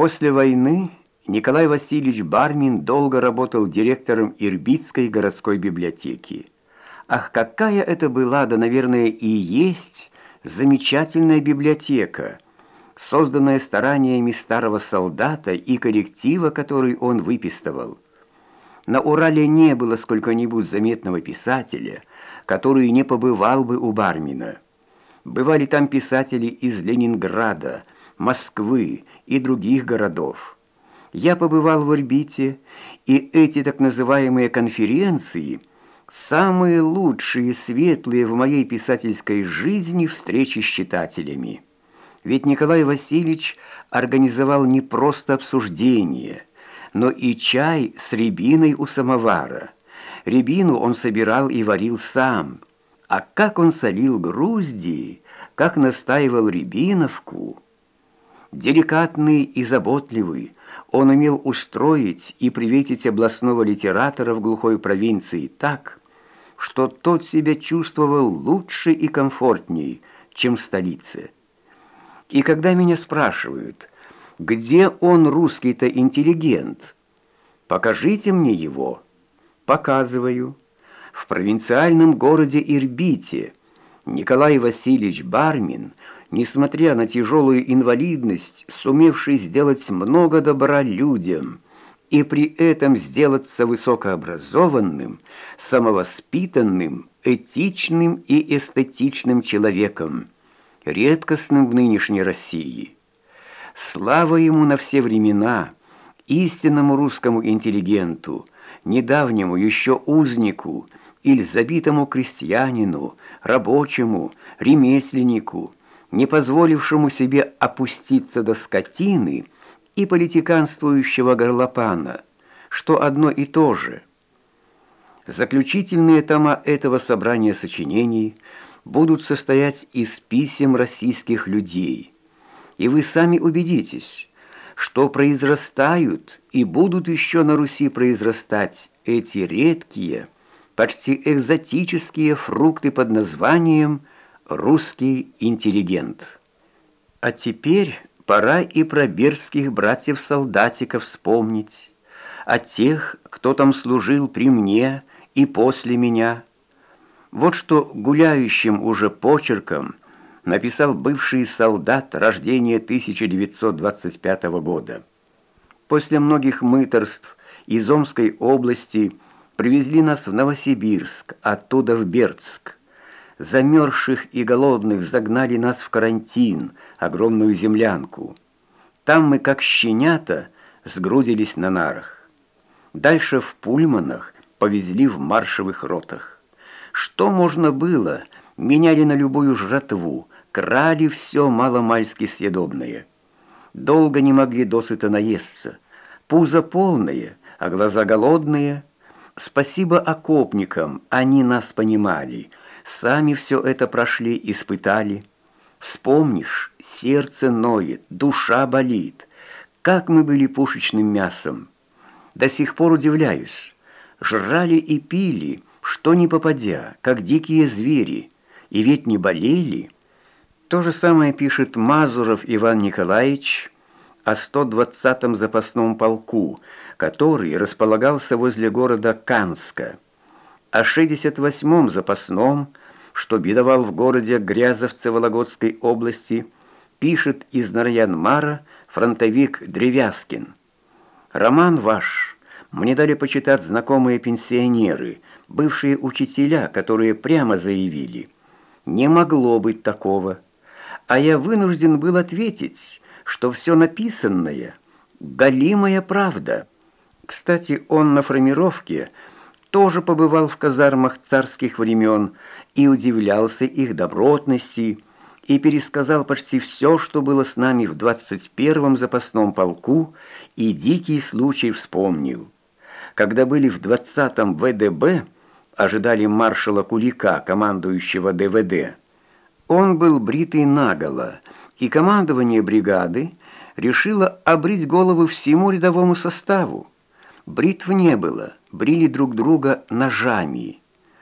После войны Николай Васильевич Бармин долго работал директором Ирбитской городской библиотеки. Ах, какая это была, да, наверное, и есть замечательная библиотека, созданная стараниями старого солдата и коллектива, который он выписывал. На Урале не было сколько-нибудь заметного писателя, который не побывал бы у Бармина. Бывали там писатели из Ленинграда, Москвы и других городов. Я побывал в орбите, и эти так называемые конференции – самые лучшие, светлые в моей писательской жизни встречи с читателями. Ведь Николай Васильевич организовал не просто обсуждение, но и чай с рябиной у самовара. Рябину он собирал и варил сам, а как он солил грузди, как настаивал рябиновку – Деликатный и заботливый, он умел устроить и приветить областного литератора в глухой провинции так, что тот себя чувствовал лучше и комфортней, чем в столице. И когда меня спрашивают, где он, русский-то интеллигент, покажите мне его, показываю. В провинциальном городе Ирбите Николай Васильевич Бармин – несмотря на тяжелую инвалидность, сумевший сделать много добра людям и при этом сделаться высокообразованным, самовоспитанным, этичным и эстетичным человеком, редкостным в нынешней России. Слава ему на все времена, истинному русскому интеллигенту, недавнему еще узнику или забитому крестьянину, рабочему, ремесленнику – не позволившему себе опуститься до скотины и политиканствующего горлопана, что одно и то же. Заключительные тома этого собрания сочинений будут состоять из писем российских людей, и вы сами убедитесь, что произрастают и будут еще на Руси произрастать эти редкие, почти экзотические фрукты под названием русский интеллигент. А теперь пора и про берских братьев-солдатиков вспомнить, о тех, кто там служил при мне и после меня. Вот что гуляющим уже почерком написал бывший солдат рождения 1925 года. После многих мыторств из Омской области привезли нас в Новосибирск, оттуда в Бердск замерзших и голодных загнали нас в карантин, огромную землянку. Там мы, как щенята, сгрудились на нарах. Дальше в пульманах повезли в маршевых ротах. Что можно было, меняли на любую жратву, крали все маломальски съедобное. Долго не могли досыта наесться. Пузо полное, а глаза голодные. Спасибо окопникам, они нас понимали — Сами все это прошли, испытали. Вспомнишь, сердце ноет, душа болит. Как мы были пушечным мясом. До сих пор удивляюсь. Жрали и пили, что не попадя, как дикие звери. И ведь не болели. То же самое пишет Мазуров Иван Николаевич о 120-м запасном полку, который располагался возле города Канска о 68-м запасном, что бедовал в городе Грязовце Вологодской области, пишет из Нарьян-Мара фронтовик Древяскин. «Роман ваш мне дали почитать знакомые пенсионеры, бывшие учителя, которые прямо заявили, не могло быть такого. А я вынужден был ответить, что все написанное – галимая правда». Кстати, он на формировке – тоже побывал в казармах царских времен и удивлялся их добротности, и пересказал почти все, что было с нами в 21-м запасном полку, и дикий случай вспомнил. Когда были в 20-м ВДБ, ожидали маршала Кулика, командующего ДВД. Он был бритый наголо, и командование бригады решило обрить головы всему рядовому составу. Бритв не было, брили друг друга ножами.